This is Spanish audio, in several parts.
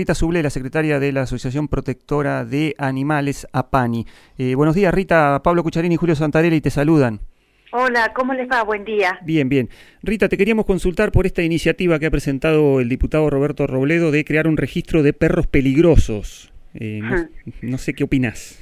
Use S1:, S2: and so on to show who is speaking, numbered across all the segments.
S1: Rita Suble, la secretaria de la Asociación Protectora de Animales, APANI. Eh, buenos días, Rita. Pablo Cucharini y Julio Santarelli te saludan.
S2: Hola, ¿cómo les va? Buen día.
S1: Bien, bien. Rita, te queríamos consultar por esta iniciativa que ha presentado el diputado Roberto Robledo de crear un registro de perros peligrosos. Eh, no, sé qué opinas.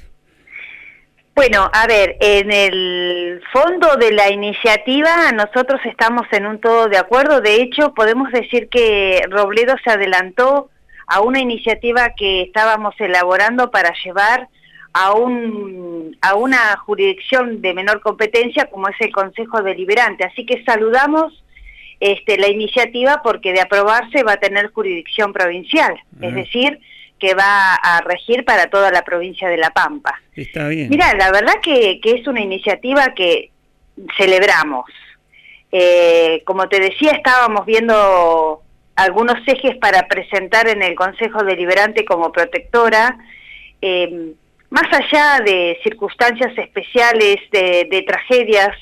S2: Bueno, a ver, en el fondo de la iniciativa nosotros estamos en un todo de acuerdo. De hecho, podemos decir que Robledo se adelantó a una iniciativa que estábamos elaborando para llevar a, un, a una jurisdicción de menor competencia como es el Consejo Deliberante. Así que saludamos este, la iniciativa porque de aprobarse va a tener jurisdicción provincial, es decir, que va a regir para toda la provincia de La Pampa.
S1: Está bien.
S2: Mira, la verdad que, que es una iniciativa que celebramos. Eh, como te decía, estábamos viendo algunos ejes para presentar en el Consejo Deliberante como protectora. Eh, más allá de circunstancias especiales, de, tragedias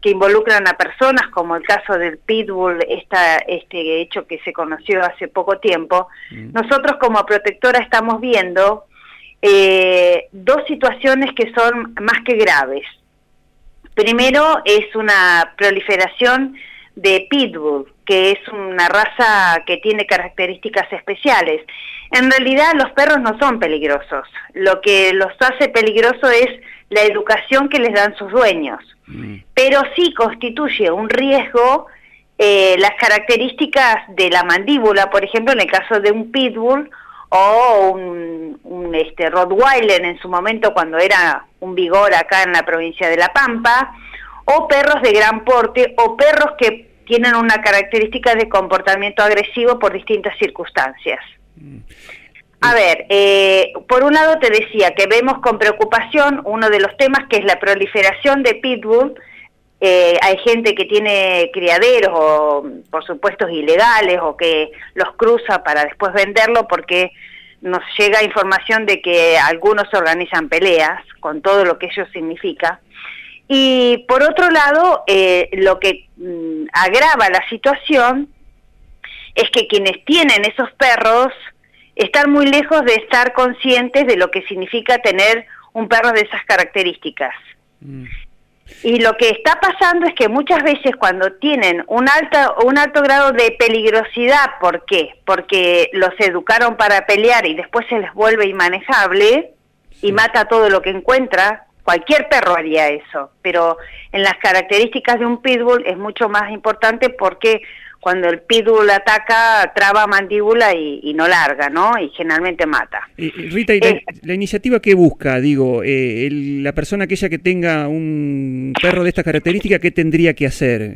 S2: que involucran a personas, como el caso del Pitbull, esta, este hecho que se conoció hace poco tiempo, mm. nosotros como protectora estamos viendo eh, dos situaciones que son más que graves. Primero es una proliferación de Pitbull, que es una raza que tiene características especiales. En realidad los perros no son peligrosos, lo que los hace peligroso es la educación que les dan sus dueños, mm. pero sí constituye un riesgo eh, las características de la mandíbula, por ejemplo, en el caso de un pitbull o un, un este, Rottweiler en su momento cuando era un vigor acá en la provincia de La Pampa, o perros de gran porte o perros que tienen una característica de comportamiento agresivo por distintas circunstancias. A ver, eh, por un lado te decía que vemos con preocupación uno de los temas que es la proliferación de pitbull. Eh, hay gente que tiene criaderos o por supuesto ilegales o que los cruza para después venderlo porque nos llega información de que algunos organizan peleas con todo lo que ello significa. Y por otro lado, eh, lo que mm, agrava la situación es que quienes tienen esos perros están muy lejos de estar conscientes de lo que significa tener un perro de esas características. Mm. Y lo que está pasando es que muchas veces cuando tienen un alto, un alto grado de peligrosidad, ¿por qué? Porque los educaron para pelear y después se les vuelve inmanejable y mata todo lo que encuentra, Cualquier perro haría eso, pero en las características de un pitbull es mucho más importante porque cuando el pitbull ataca, traba mandíbula y, no larga, ¿no? Y generalmente mata.
S1: Rita, ¿y eh, la, iniciativa qué busca? Digo, eh, la persona aquella que tenga un perro de esta característica, ¿qué tendría que hacer?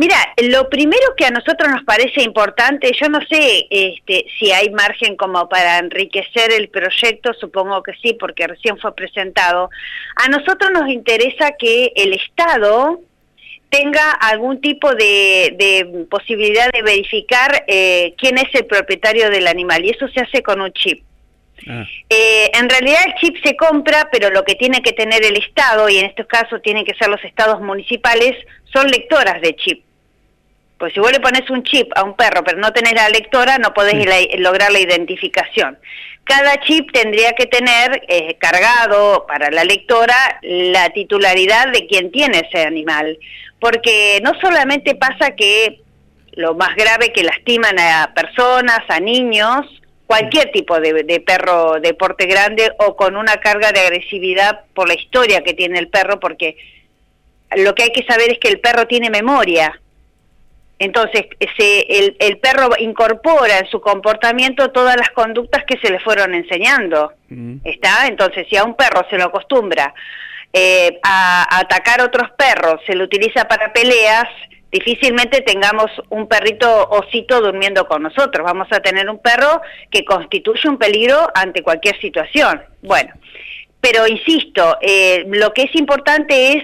S2: Mira, lo primero que a nosotros nos parece importante, yo no sé este, si hay margen como para enriquecer el proyecto, supongo que sí, porque recién fue presentado. A nosotros nos interesa que el Estado tenga algún tipo de, posibilidad de verificar eh, quién es el propietario del animal y eso se hace con un chip. Ah. Eh, en realidad el chip se compra, pero lo que tiene que tener el Estado, y en estos casos tienen que ser los estados municipales, son lectoras de chip. Pues si vos le pones un chip a un perro, pero no tenés la lectora, no podés lograr la identificación. Cada chip tendría que tener eh, cargado para la lectora la titularidad de quien tiene ese animal porque no solamente pasa que lo más grave que lastiman a personas, a niños, cualquier tipo de, perro de porte grande o con una carga de agresividad por la historia que tiene el perro, porque lo que hay que saber es que el perro tiene memoria. Entonces, el, el, perro incorpora en su comportamiento todas las conductas que se le fueron enseñando. Mm. ¿Está? Entonces, si a un perro se lo acostumbra eh, a, atacar otros perros, se lo utiliza para peleas, difícilmente tengamos un perrito osito durmiendo con nosotros. Vamos a tener un perro que constituye un peligro ante cualquier situación. Bueno, pero insisto, eh, lo que es importante es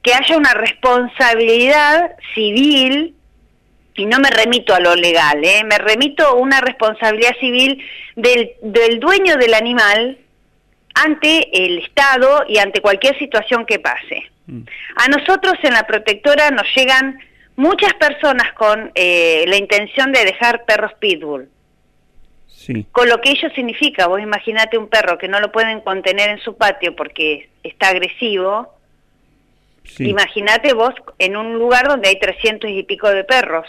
S2: que haya una responsabilidad civil, y no me remito a lo legal, ¿eh? me remito a una responsabilidad civil del, del dueño del animal ante el Estado y ante cualquier situación que pase. Mm. A nosotros en la protectora nos llegan muchas personas con eh, la intención de dejar perros pitbull. Con lo que ello significa, vos imaginate un perro que no lo pueden contener en su patio porque está agresivo, imagínate vos en un lugar donde hay 300 y pico de perros.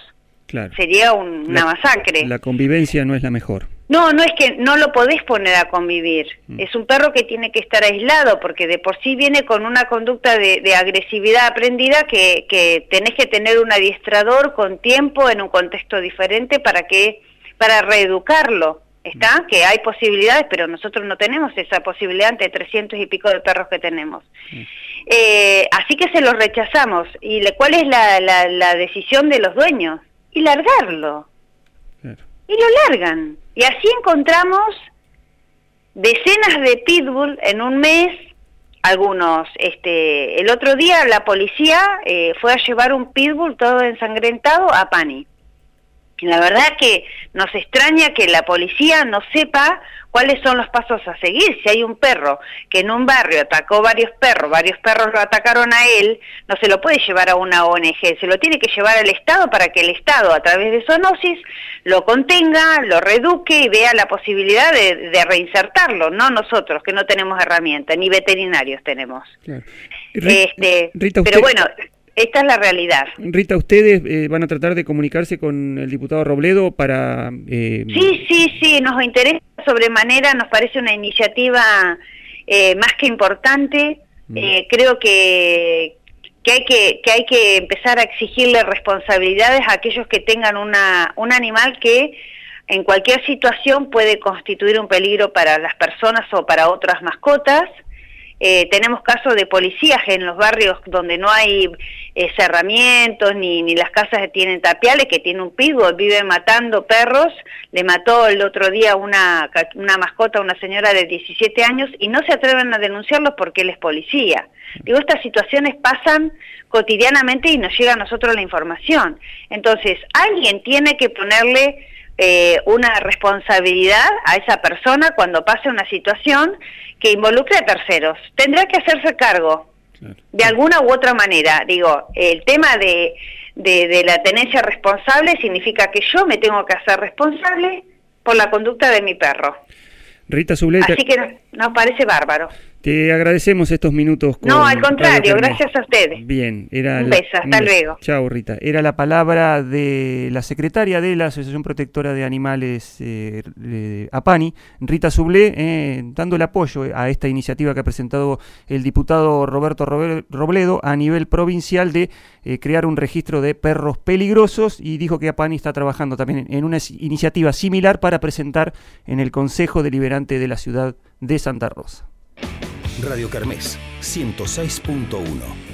S2: Sería una masacre.
S1: La convivencia no es la mejor.
S2: No, no es que no lo podés poner a convivir. Mm. Es un perro que tiene que estar aislado porque de por sí viene con una conducta de, agresividad aprendida que, que, tenés que tener un adiestrador con tiempo en un contexto diferente para que para reeducarlo. ¿Está? Mm. Que hay posibilidades, pero nosotros no tenemos esa posibilidad ante 300 y pico de perros que tenemos. Mm. Eh, así que se los rechazamos. ¿Y cuál es la, la decisión de los dueños? Y largarlo. Y lo largan. Y así encontramos decenas de pitbull en un mes, algunos, este, el otro día la policía eh, fue a llevar un pitbull todo ensangrentado a Pani. La verdad que nos extraña que la policía no sepa cuáles son los pasos a seguir. Si hay un perro que en un barrio atacó varios perros, varios perros lo atacaron a él, no se lo puede llevar a una ONG, se lo tiene que llevar al Estado para que el Estado, a través de zoonosis, lo contenga, lo reduque y vea la posibilidad de, reinsertarlo, no nosotros, que no tenemos herramientas, ni veterinarios tenemos. Este, pero bueno, esta es la realidad.
S1: Rita, ¿ustedes eh, van a tratar de comunicarse con el diputado Robledo para...?
S2: Eh... Sí, sí, sí, nos interesa sobremanera, nos parece una iniciativa eh, más que importante. Mm. Eh, creo que, que, hay que, que hay que empezar a exigirle responsabilidades a aquellos que tengan una, un animal que en cualquier situación puede constituir un peligro para las personas o para otras mascotas. Eh, tenemos casos de policías en los barrios donde no hay eh, cerramientos ni, las casas tienen tapiales, que tiene un pitbull, vive matando perros, le mató el otro día una, una mascota a una señora de 17 años y no se atreven a denunciarlos porque él es policía. Digo, estas situaciones pasan cotidianamente y nos llega a nosotros la información. Entonces, alguien tiene que ponerle eh, una responsabilidad a esa persona cuando pase una situación que involucre a terceros. Tendrá que hacerse cargo de alguna u otra manera. Digo, el tema de, de, la tenencia responsable significa que yo me tengo que hacer responsable por la conducta de mi perro.
S1: Rita Subleta.
S2: Así que nos parece bárbaro.
S1: Te agradecemos estos minutos.
S2: Con no, al contrario, gracias a ustedes.
S1: Bien,
S2: era un beso, hasta luego.
S1: Chao, Rita. Era la palabra de la secretaria de la Asociación Protectora de Animales eh, APANI, Rita Sublé, eh, dando el apoyo a esta iniciativa que ha presentado el diputado Roberto Robledo a nivel provincial de eh, crear un registro de perros peligrosos y dijo que APANI está trabajando también en una iniciativa similar para presentar en el Consejo Deliberante de la ciudad de Santa Rosa.
S3: Radio Kermés 106.1.